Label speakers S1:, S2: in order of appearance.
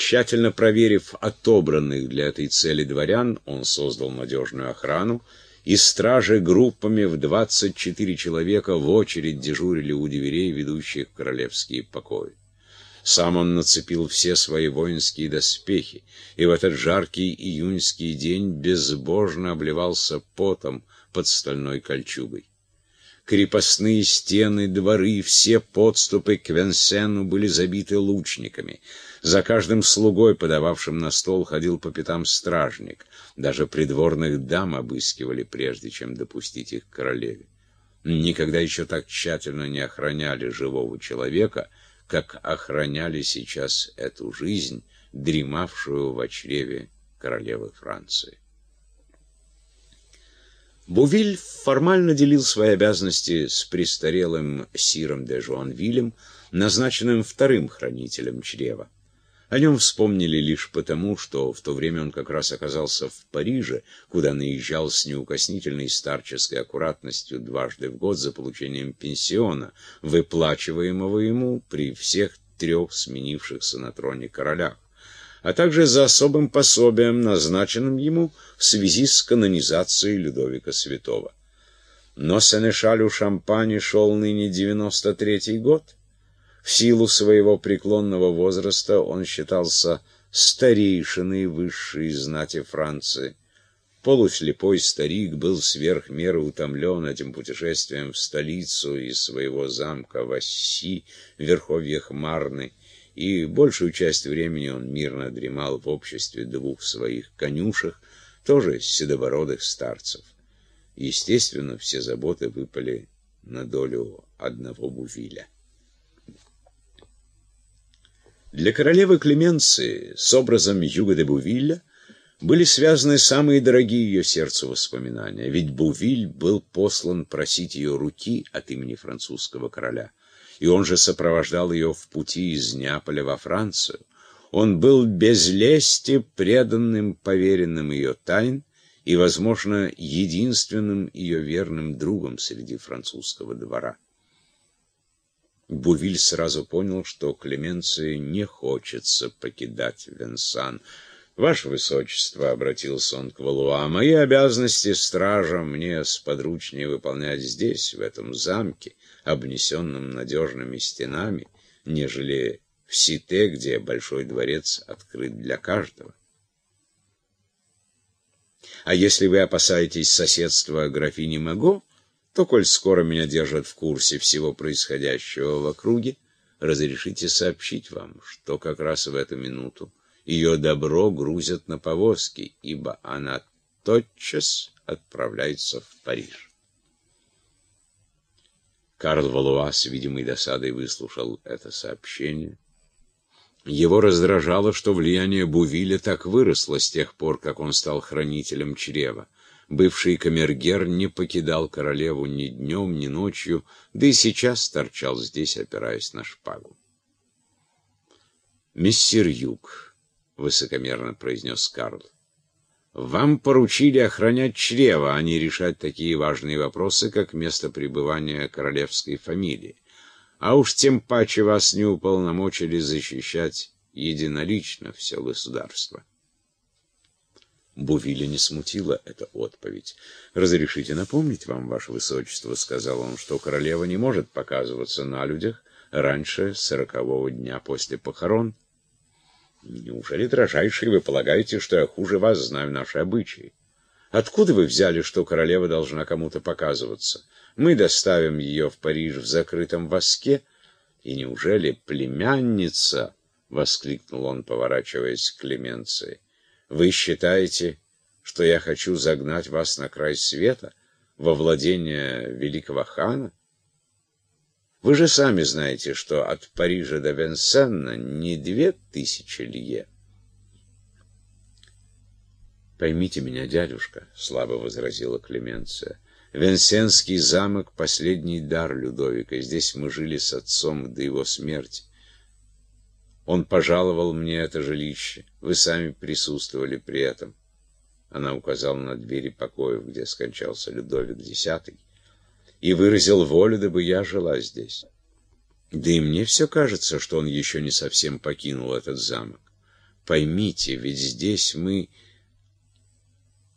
S1: Тщательно проверив отобранных для этой цели дворян, он создал надежную охрану, и стражи группами в 24 человека в очередь дежурили у дверей, ведущих в королевские покои. Сам он нацепил все свои воинские доспехи, и в этот жаркий июньский день безбожно обливался потом под стальной кольчугой. Крепостные стены, дворы, все подступы к Венсену были забиты лучниками. За каждым слугой, подававшим на стол, ходил по пятам стражник. Даже придворных дам обыскивали, прежде чем допустить их к королеве. Никогда еще так тщательно не охраняли живого человека, как охраняли сейчас эту жизнь, дремавшую в чреве королевы Франции. Бувиль формально делил свои обязанности с престарелым Сиром де Жуанвилем, назначенным вторым хранителем чрева. О нем вспомнили лишь потому, что в то время он как раз оказался в Париже, куда наезжал с неукоснительной старческой аккуратностью дважды в год за получением пенсиона, выплачиваемого ему при всех трех сменившихся на троне королях а также за особым пособием, назначенным ему в связи с канонизацией Людовика Святого. Но Сенешалю Шампани шел ныне 93-й год. В силу своего преклонного возраста он считался старейшиной высшей знати Франции. Полуслепой старик был сверх меры утомлен этим путешествием в столицу из своего замка в Асси, в верховьях Марны, и большую часть времени он мирно дремал в обществе двух своих конюшек, тоже седобородых старцев. Естественно, все заботы выпали на долю одного Бувиля. Для королевы Клеменции с образом Юга де Бувиля были связаны самые дорогие ее сердцу воспоминания, ведь Бувиль был послан просить ее руки от имени французского короля и он же сопровождал ее в пути из Неаполя во Францию. Он был без лести преданным, поверенным ее тайн и, возможно, единственным ее верным другом среди французского двора. Бувиль сразу понял, что Клеменции не хочется покидать Венсан. «Ваше Высочество», — обратился он к Валуа, — «мои обязанности стража мне сподручнее выполнять здесь, в этом замке, обнесенном надежными стенами, нежели в Сите, где большой дворец открыт для каждого. А если вы опасаетесь соседства графини Маго, то, коль скоро меня держат в курсе всего происходящего в округе, разрешите сообщить вам, что как раз в эту минуту ее добро грузят на повозки, ибо она тотчас отправляется в Париж. Карл Валуа с видимой досадой выслушал это сообщение. Его раздражало, что влияние Бувиля так выросло с тех пор, как он стал хранителем чрева. Бывший камергер не покидал королеву ни днем, ни ночью, да и сейчас торчал здесь, опираясь на шпагу. «Мессир Юг», — высокомерно произнес Карл, — вам поручили охранять чрево, а не решать такие важные вопросы, как место пребывания королевской фамилии. А уж тем паче вас не уполномочили защищать единолично все государство. Бувиля не смутила эта отповедь. «Разрешите напомнить вам, ваше высочество», — сказал он, — «что королева не может показываться на людях раньше сорокового дня после похорон». Неужели, дрожайший, вы полагаете, что я хуже вас знаю наши обычаи? Откуда вы взяли, что королева должна кому-то показываться? Мы доставим ее в Париж в закрытом воске, и неужели племянница, — воскликнул он, поворачиваясь к Клеменции, — вы считаете, что я хочу загнать вас на край света, во владение великого хана? Вы же сами знаете, что от Парижа до Венсенна не две тысячи лье. «Поймите меня, дядюшка», — слабо возразила Клеменция. «Венсенский замок — последний дар Людовика. Здесь мы жили с отцом до его смерти. Он пожаловал мне это жилище. Вы сами присутствовали при этом». Она указала на двери покоев, где скончался Людовик X и выразил волю, дабы я жила здесь. Да и мне все кажется, что он еще не совсем покинул этот замок. Поймите, ведь здесь мы